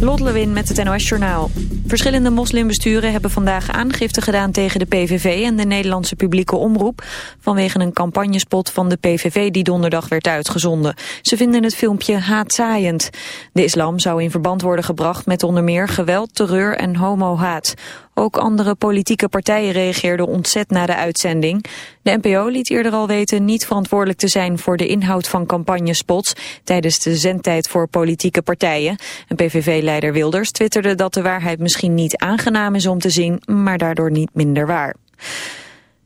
Lot Lewin met het NOS Journaal. Verschillende moslimbesturen hebben vandaag aangifte gedaan tegen de PVV en de Nederlandse publieke omroep vanwege een campagnespot van de PVV die donderdag werd uitgezonden. Ze vinden het filmpje haatzaaiend. De islam zou in verband worden gebracht met onder meer geweld, terreur en homohaat. Ook andere politieke partijen reageerden ontzet na de uitzending. De NPO liet eerder al weten niet verantwoordelijk te zijn voor de inhoud van campagnespots tijdens de zendtijd voor politieke partijen. En PVV-leider Wilders twitterde dat de waarheid misschien niet aangenaam is om te zien, maar daardoor niet minder waar.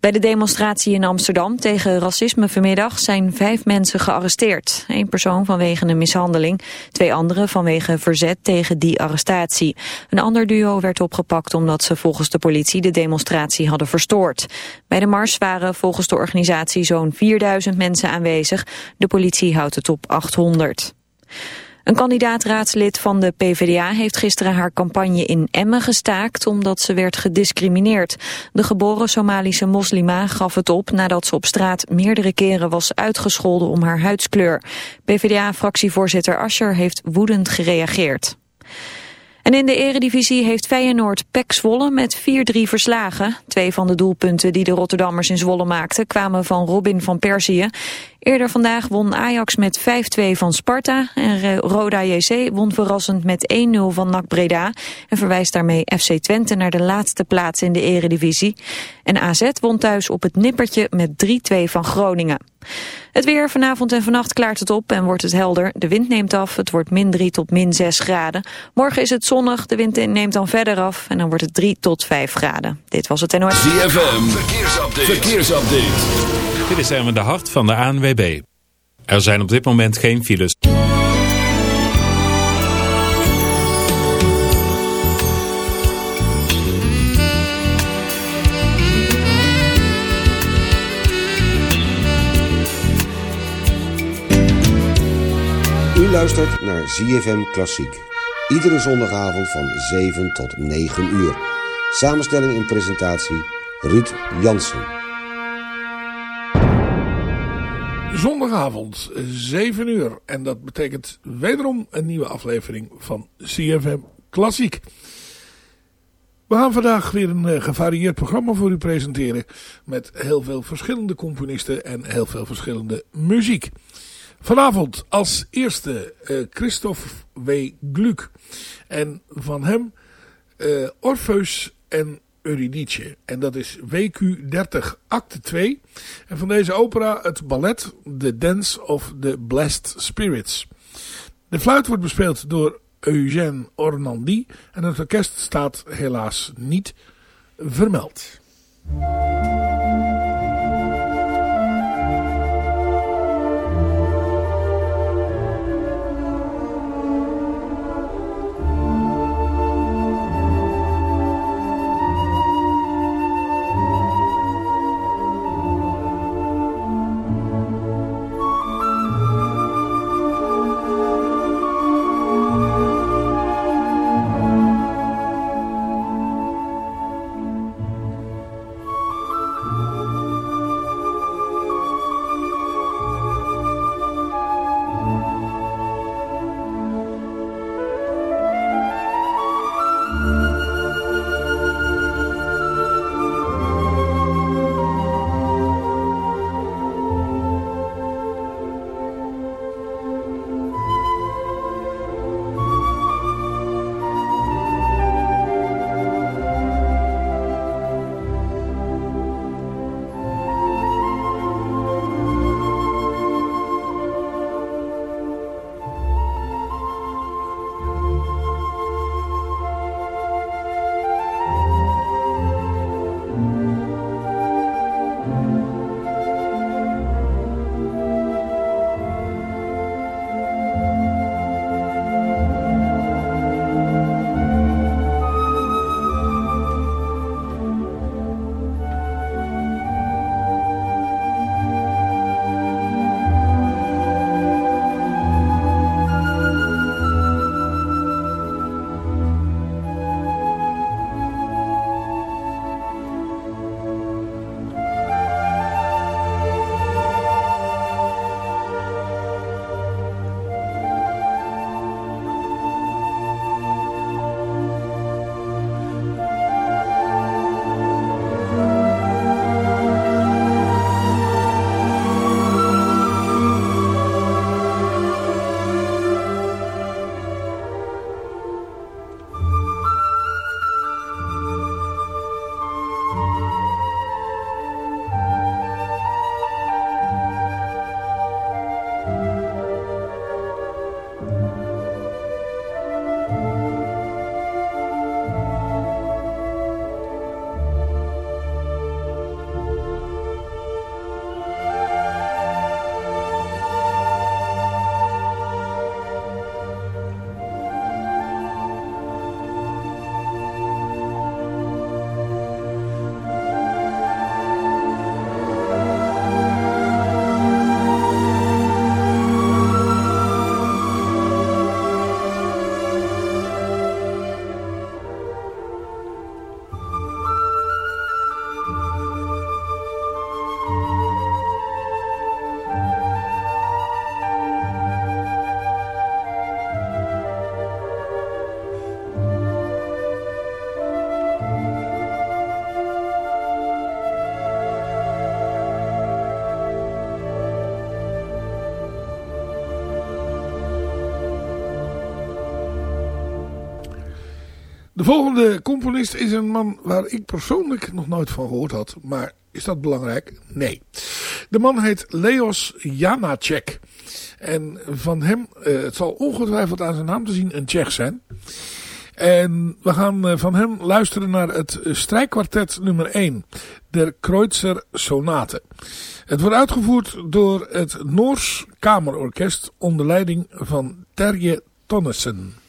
Bij de demonstratie in Amsterdam tegen racisme vanmiddag zijn vijf mensen gearresteerd. Eén persoon vanwege een mishandeling, twee anderen vanwege verzet tegen die arrestatie. Een ander duo werd opgepakt omdat ze volgens de politie de demonstratie hadden verstoord. Bij de mars waren volgens de organisatie zo'n 4000 mensen aanwezig. De politie houdt het op 800. Een kandidaatraadslid van de PvdA heeft gisteren haar campagne in Emmen gestaakt omdat ze werd gediscrimineerd. De geboren Somalische moslima gaf het op nadat ze op straat meerdere keren was uitgescholden om haar huidskleur. PvdA-fractievoorzitter Ascher heeft woedend gereageerd. En in de eredivisie heeft Feyenoord Pek Zwolle met 4-3 verslagen. Twee van de doelpunten die de Rotterdammers in Zwolle maakten kwamen van Robin van Persie. Eerder vandaag won Ajax met 5-2 van Sparta en Roda JC won verrassend met 1-0 van NAC Breda en verwijst daarmee FC Twente naar de laatste plaats in de eredivisie. En AZ won thuis op het nippertje met 3-2 van Groningen. Het weer vanavond en vannacht klaart het op en wordt het helder. De wind neemt af, het wordt min 3 tot min 6 graden. Morgen is het zonnig, de wind neemt dan verder af en dan wordt het 3 tot 5 graden. Dit was het NOS. ZFM, verkeersupdate. verkeersupdate. Dit is even de hart van de ANWB. Er zijn op dit moment geen files. Luistert naar ZFM Klassiek. Iedere zondagavond van 7 tot 9 uur. Samenstelling en presentatie Ruud Jansen. Zondagavond, 7 uur. En dat betekent wederom een nieuwe aflevering van CFM Klassiek. We gaan vandaag weer een uh, gevarieerd programma voor u presenteren. Met heel veel verschillende componisten en heel veel verschillende muziek. Vanavond als eerste uh, Christophe W. Gluck. En van hem uh, Orpheus en Eurydice. En dat is WQ 30 acte 2. En van deze opera het ballet The Dance of the Blessed Spirits. De fluit wordt bespeeld door Eugène Ornandy. En het orkest staat helaas niet vermeld. De volgende componist is een man waar ik persoonlijk nog nooit van gehoord had. Maar is dat belangrijk? Nee. De man heet Leos Janacek. En van hem, uh, het zal ongetwijfeld aan zijn naam te zien, een Tsjech zijn. En we gaan uh, van hem luisteren naar het strijkkwartet nummer 1. Der Kreutzer Sonate. Het wordt uitgevoerd door het Noors Kamerorkest onder leiding van Terje Tonnesen.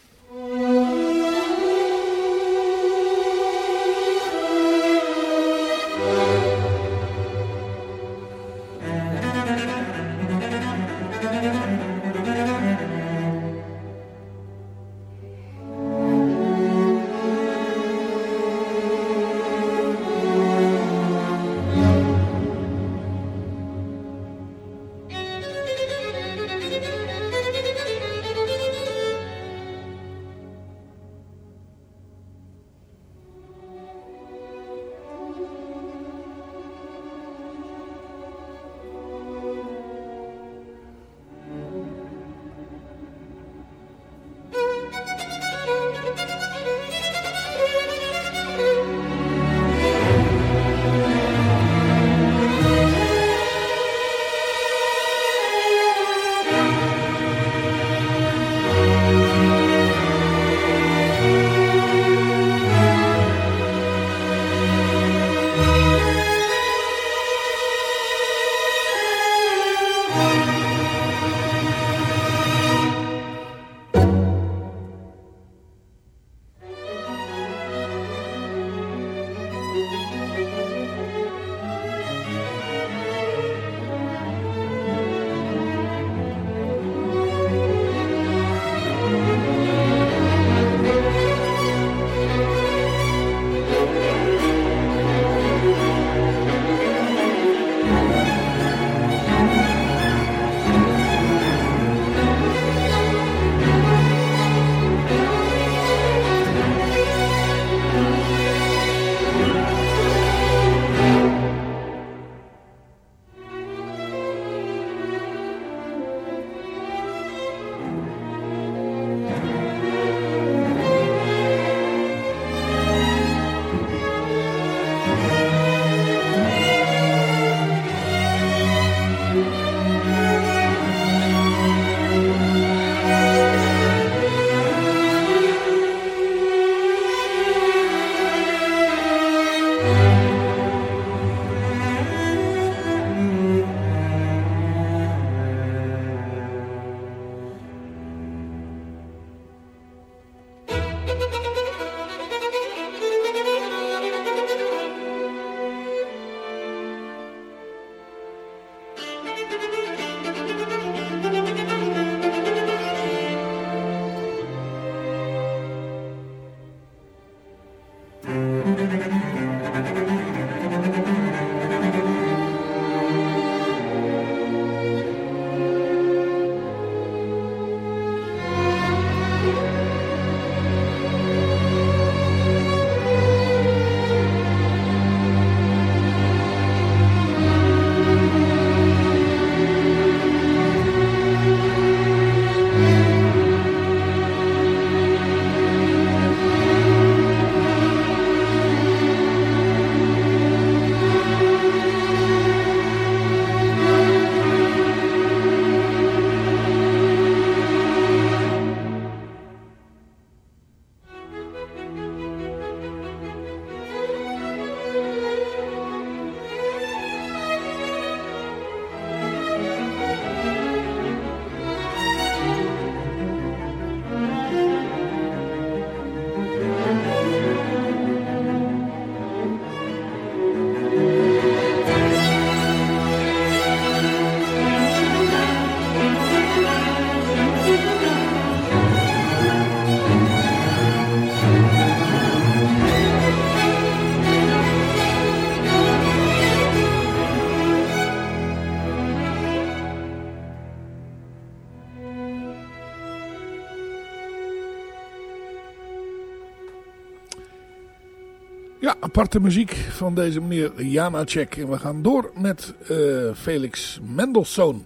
Aparte muziek van deze meneer Janacek. En we gaan door met uh, Felix Mendelssohn.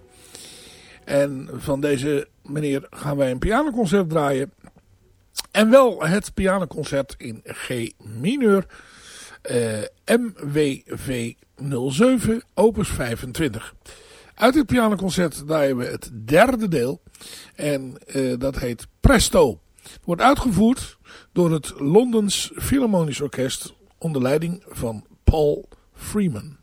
En van deze meneer gaan wij een pianoconcert draaien. En wel het pianoconcert in G mineur. Uh, MWV 07, opus 25. Uit dit pianoconcert draaien we het derde deel. En uh, dat heet Presto. Het wordt uitgevoerd door het Londens Philharmonisch Orkest onder leiding van Paul Freeman.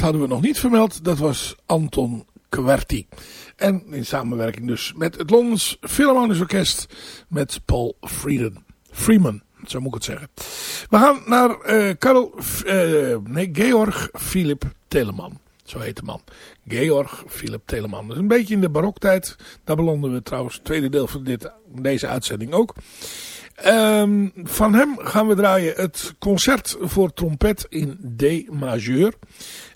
Hadden we nog niet vermeld, dat was Anton Kwerti. En in samenwerking dus met het Londens Philharmonisch Orkest met Paul Freeman. Freeman, zo moet ik het zeggen. We gaan naar uh, nee, Georg Philip Telemann. Zo heet de man. Georg Philip Telemann. Dus een beetje in de baroktijd. Daar belanden we trouwens het tweede deel van dit, deze uitzending ook. Um, van hem gaan we draaien het concert voor trompet in D majeur.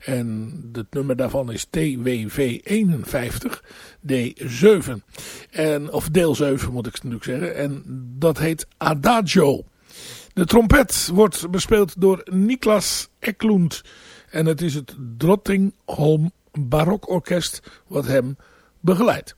En het nummer daarvan is TWV 51 D7. En, of deel 7 moet ik natuurlijk zeggen. En dat heet Adagio. De trompet wordt bespeeld door Niklas Eklund. En het is het Drottingholm Barokorkest wat hem begeleidt.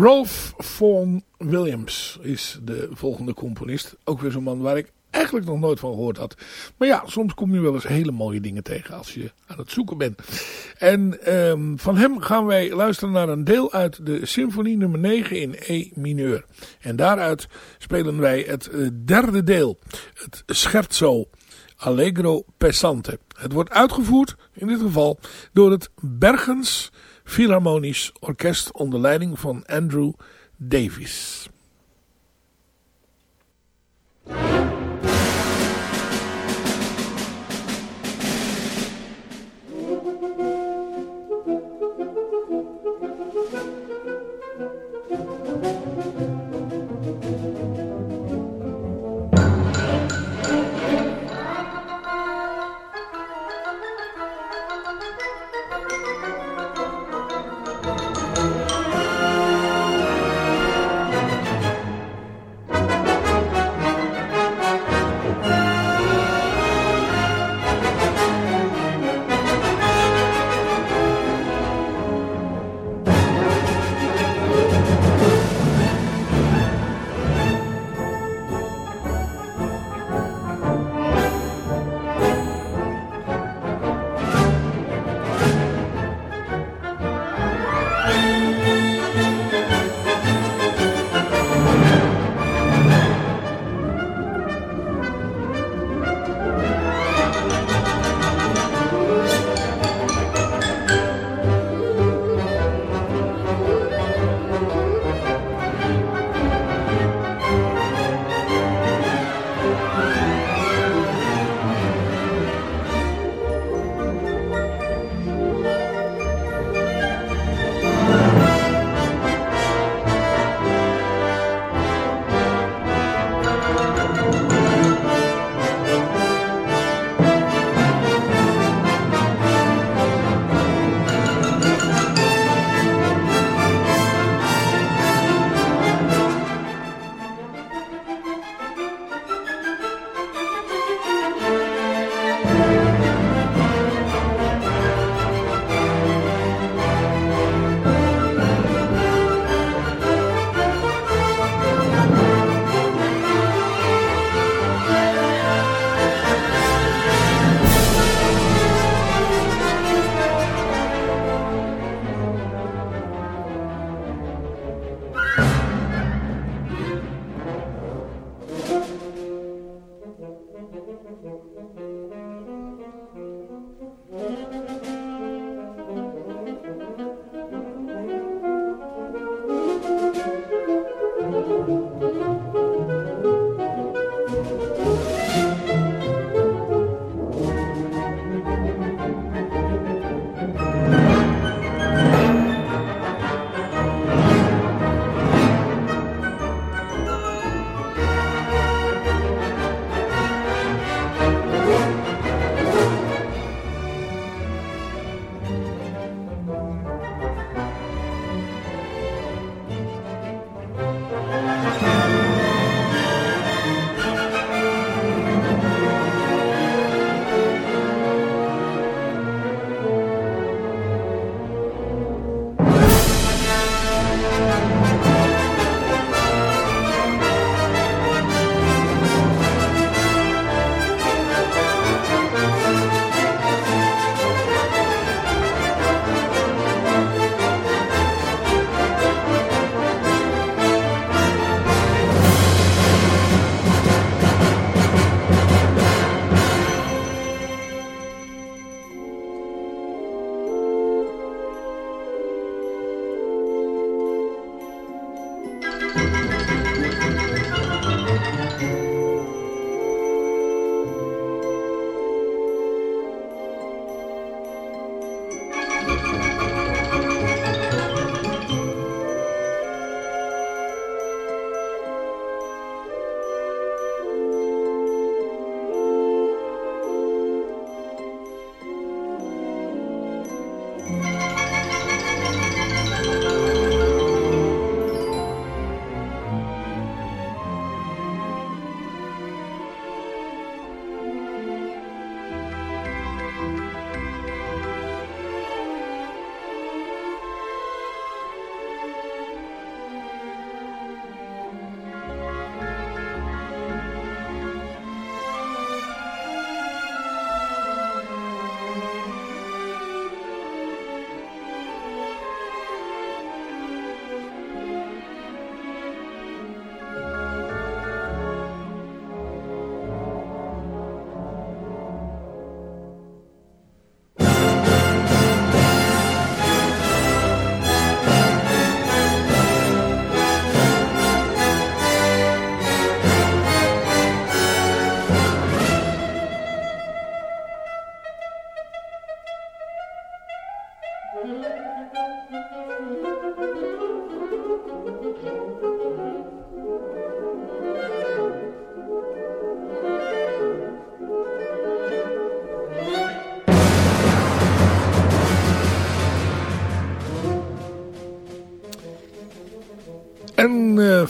Rolf Vaughan Williams is de volgende componist. Ook weer zo'n man waar ik eigenlijk nog nooit van gehoord had. Maar ja, soms kom je wel eens hele mooie dingen tegen als je aan het zoeken bent. En um, van hem gaan wij luisteren naar een deel uit de symfonie nummer 9 in E mineur. En daaruit spelen wij het uh, derde deel, het scherzo Allegro Pesante. Het wordt uitgevoerd, in dit geval, door het Bergens Philharmonisch Orkest onder leiding van Andrew Davies.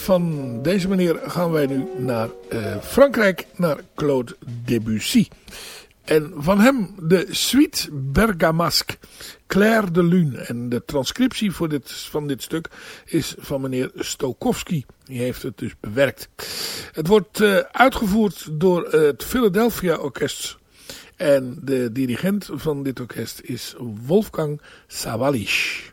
Van deze meneer gaan wij nu naar uh, Frankrijk, naar Claude Debussy. En van hem de Suite Bergamasque, Claire de Lune. En de transcriptie voor dit, van dit stuk is van meneer Stokowski. Die heeft het dus bewerkt. Het wordt uh, uitgevoerd door het Philadelphia Orkest. En de dirigent van dit orkest is Wolfgang Sawalisch.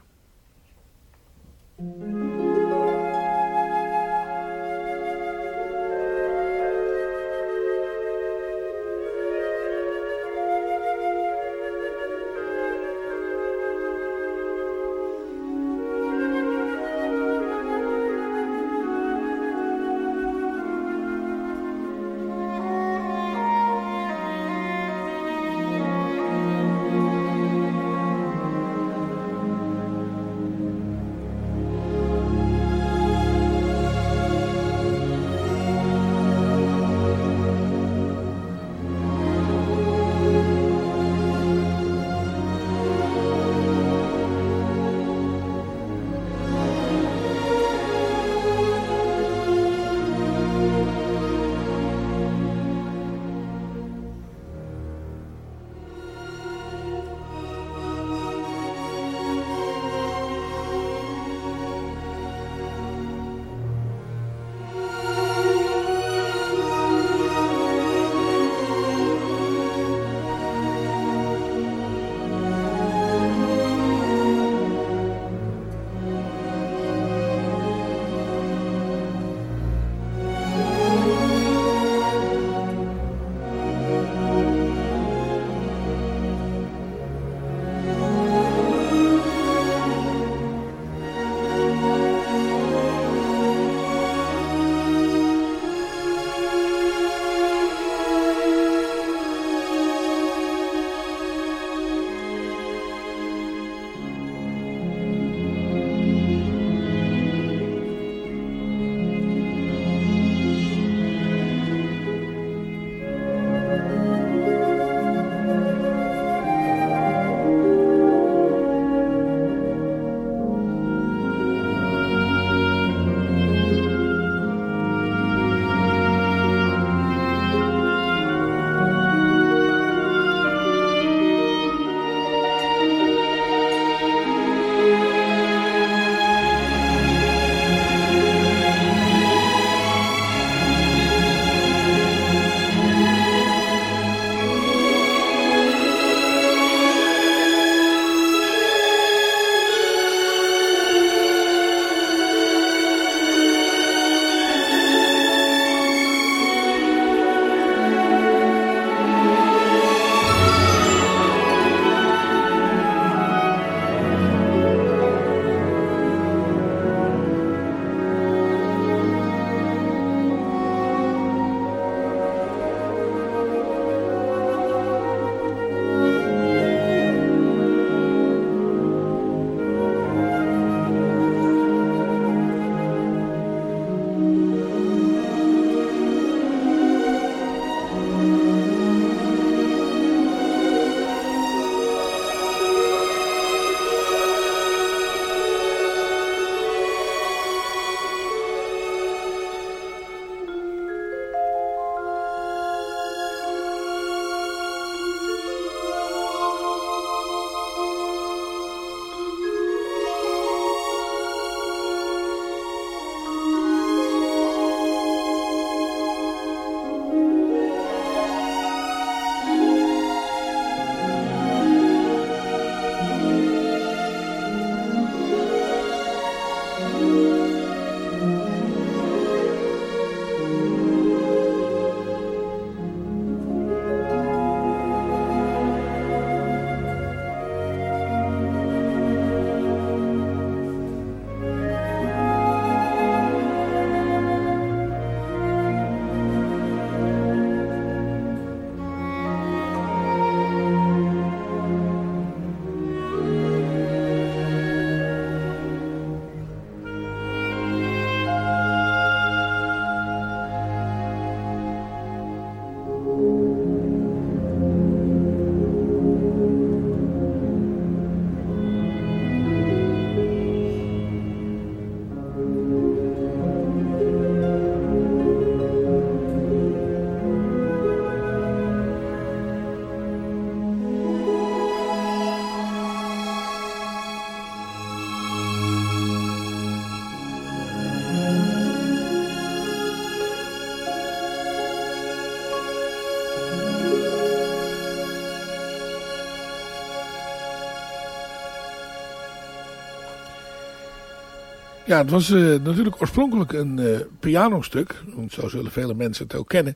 Ja, het was uh, natuurlijk oorspronkelijk een uh, pianostuk. Zo zullen vele mensen het ook kennen.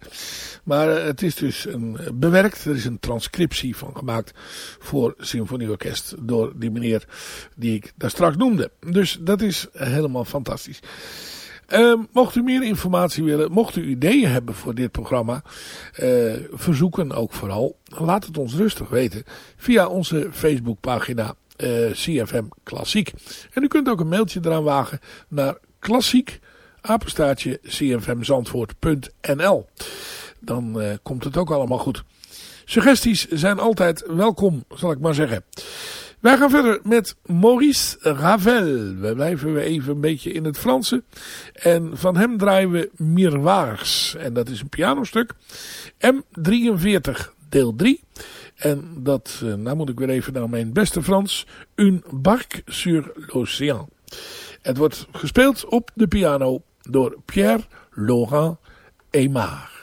Maar uh, het is dus een, bewerkt. Er is een transcriptie van gemaakt voor symfonieorkest. Door die meneer die ik daar straks noemde. Dus dat is helemaal fantastisch. Uh, mocht u meer informatie willen, mocht u ideeën hebben voor dit programma, verzoeken ook vooral, laat het ons rustig weten via onze Facebookpagina uh, CFM Klassiek. En u kunt ook een mailtje eraan wagen naar klassiek, apenstaartje cfmzandvoort.nl. Dan uh, komt het ook allemaal goed. Suggesties zijn altijd welkom, zal ik maar zeggen. Wij gaan verder met Maurice Ravel. We blijven even een beetje in het Franse. En van hem draaien we Miroirs. En dat is een pianostuk. M43 deel 3. En dat, eh, nou moet ik weer even naar mijn beste Frans. Un barque sur l'océan. Het wordt gespeeld op de piano door Pierre Laurent Aymar.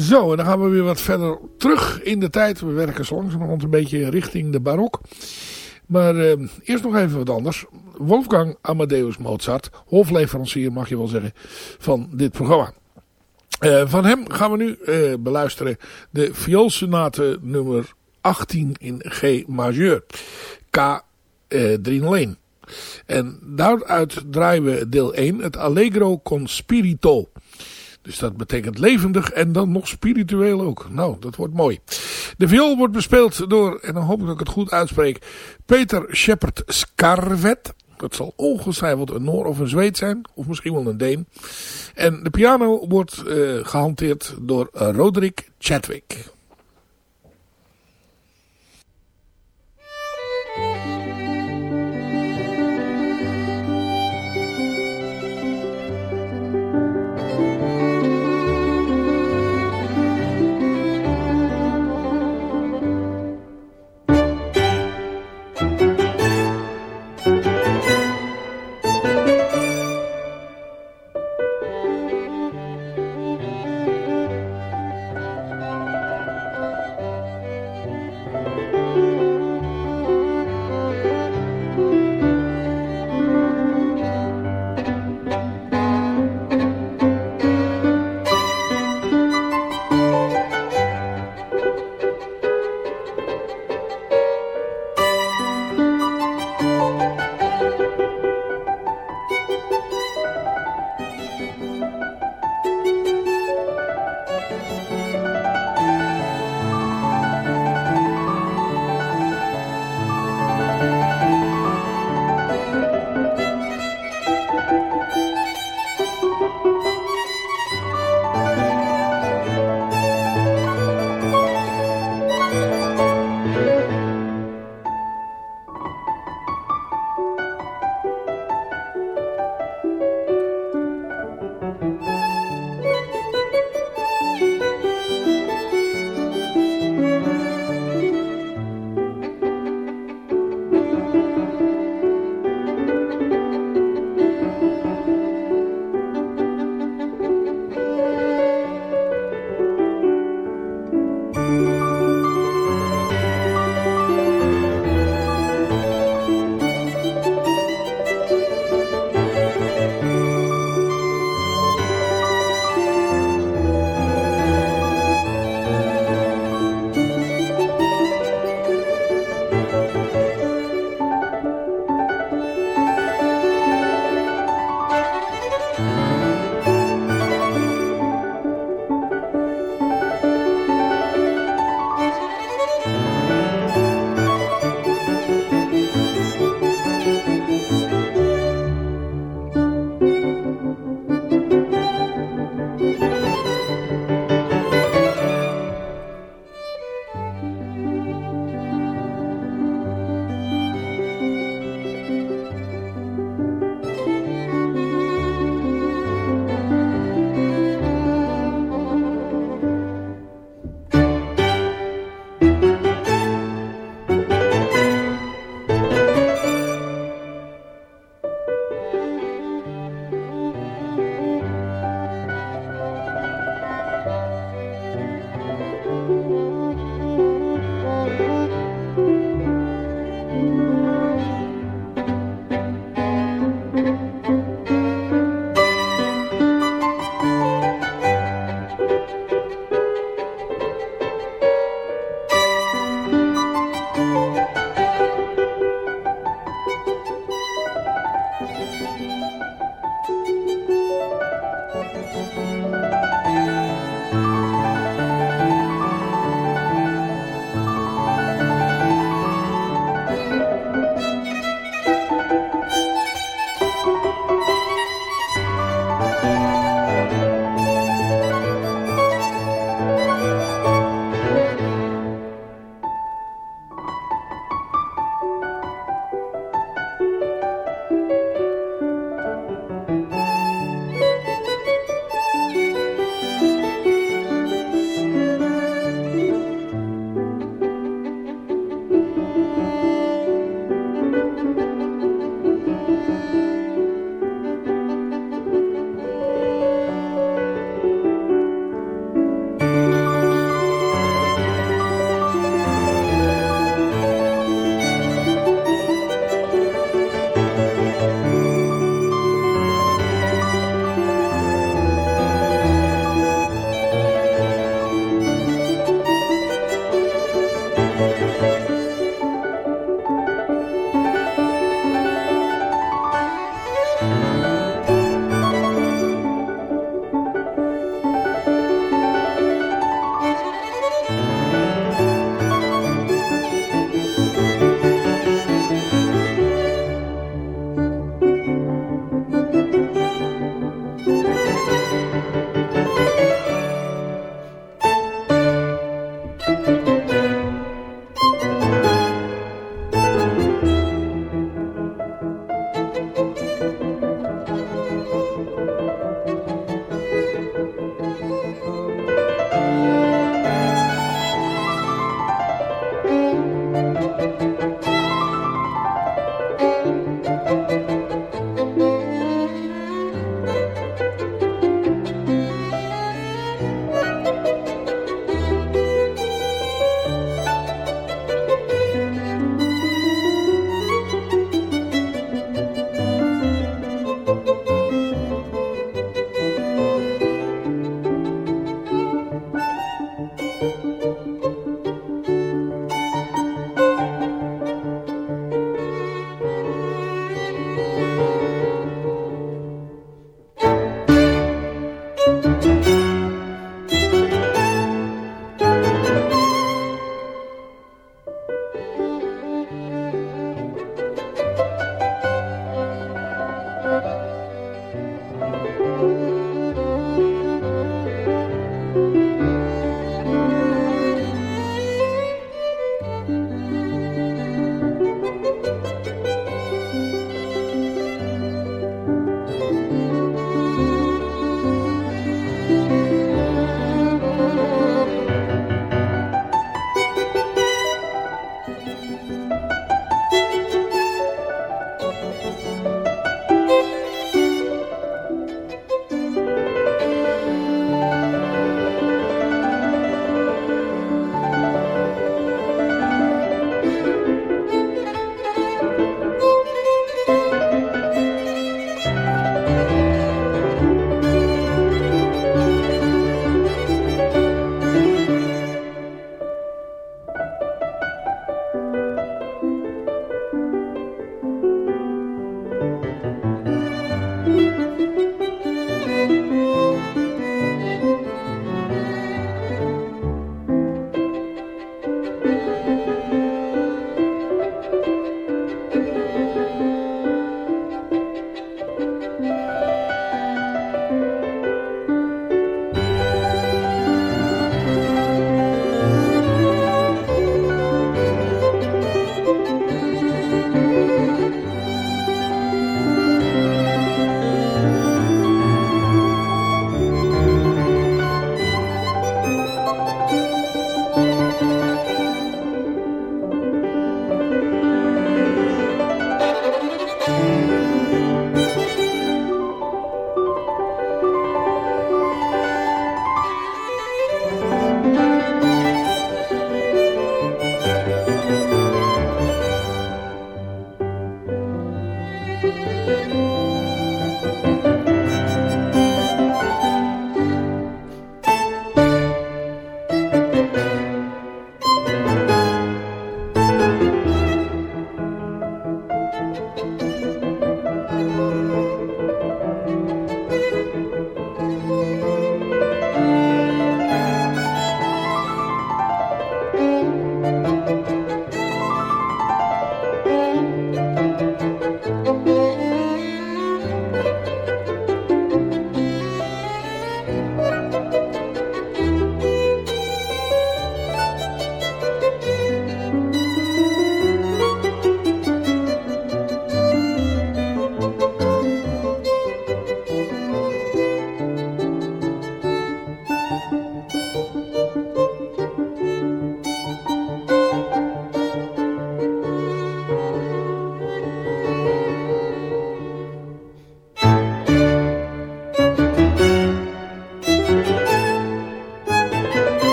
Zo, en dan gaan we weer wat verder terug in de tijd. We werken zo langzamerhand een beetje richting de barok. Maar uh, eerst nog even wat anders. Wolfgang Amadeus Mozart, hofleverancier mag je wel zeggen, van dit programma. Uh, van hem gaan we nu uh, beluisteren de vioolsonate nummer 18 in G majeur. K 301. En daaruit draaien we deel 1, het Allegro con Spirito. Dus dat betekent levendig en dan nog spiritueel ook. Nou, dat wordt mooi. De viool wordt bespeeld door, en dan hoop ik dat ik het goed uitspreek, Peter Shepard Scarvet. Dat zal ongetwijfeld een Noor of een Zweed zijn, of misschien wel een Deen. En de piano wordt uh, gehanteerd door Roderick Chadwick.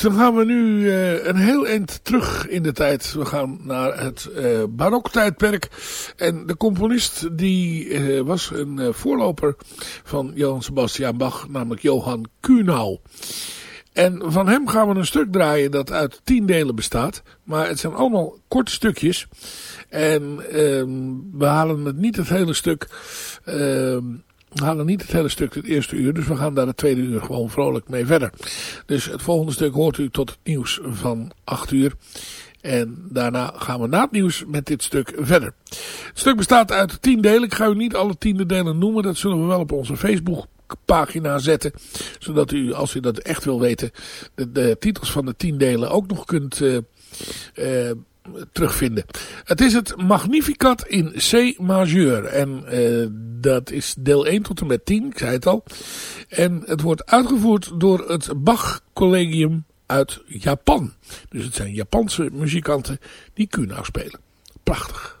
Dan gaan we nu uh, een heel eind terug in de tijd. We gaan naar het uh, baroktijdperk. En de componist die uh, was een voorloper van Johann Sebastian Bach, namelijk Johann Kuhnau. En van hem gaan we een stuk draaien dat uit tien delen bestaat. Maar het zijn allemaal korte stukjes. En uh, we halen het niet het hele stuk... Uh, we halen niet het hele stuk het eerste uur, dus we gaan daar het tweede uur gewoon vrolijk mee verder. Dus het volgende stuk hoort u tot het nieuws van 8 uur. En daarna gaan we na het nieuws met dit stuk verder. Het stuk bestaat uit tien delen. Ik ga u niet alle tiende delen noemen. Dat zullen we wel op onze Facebook pagina zetten. Zodat u, als u dat echt wil weten, de, titels van de tien delen ook nog kunt uh, terugvinden. Het is het Magnificat in C majeur. En uh, dat is deel 1 tot en met 10, ik zei het al. En het wordt uitgevoerd door het Bach Collegium uit Japan. Dus het zijn Japanse muzikanten die Kunau spelen. Prachtig.